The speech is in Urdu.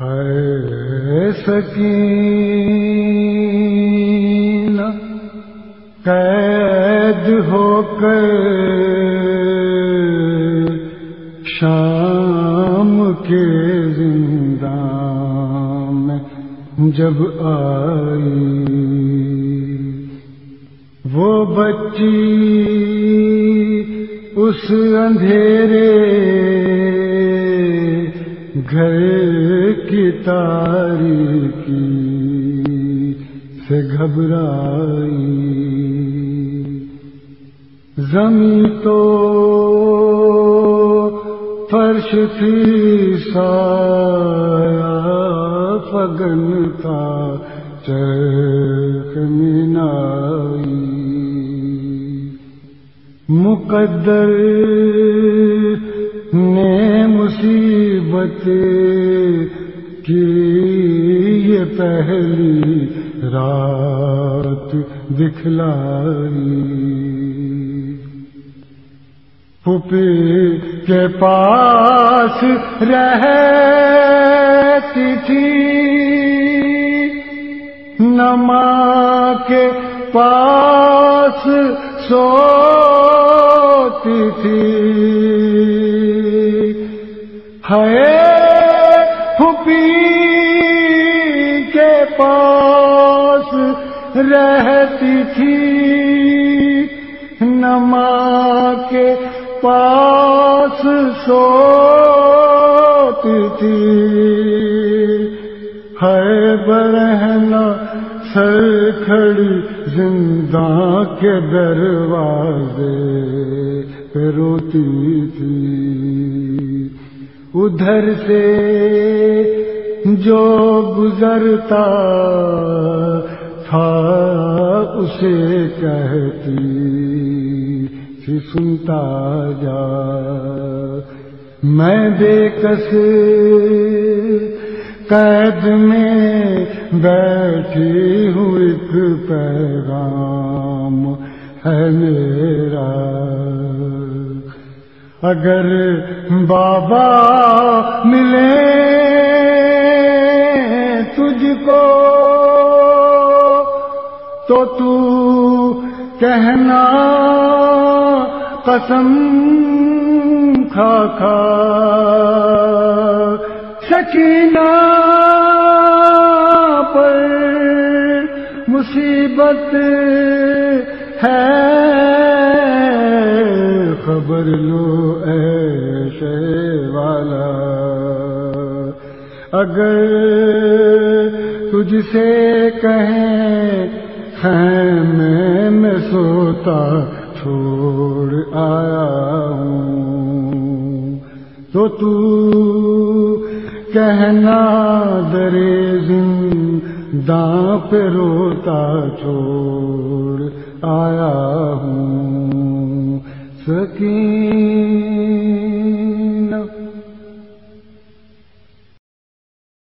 سکین قید ہو کر شام کے زندان جب آئی۔ وہ بچی اس اندھیرے گھر کی تاریخی سے گھبرائی۔ زمین تو فرش تھی، سایہ فگن کا چرخ مینائی۔ مقدر مصیبت کی یہ پہلی رات دکھلائی۔ پھوپھی کے پاس رہتی تھی نما کے پاس سوتی تھی۔ ہے پھوپھی کے پاس رہتی تھی نما کے پاس سوتی تھی۔ ہے برہنا سر کھڑی زندہ کے دروازے پہ روتی تھی۔ ادھر سے جو گزرتا تھا اسے کہتی تھی سنتا جا۔ میں بے کس قید میں بیٹھی ہوں، ایک پیغام ہے میرا۔ اگر بابا ملے تجھ کو، تو تو کہنا قسم کھا کھا سکینہ پر مصیبت ہے، خبر لو۔ والا اگر تجھ سے کہیں خیمے میں سوتا چھوڑ آیا ہوں، تو تو کہنا درے زنداں پہ روتا چھوڑ آیا ہوں۔ سکین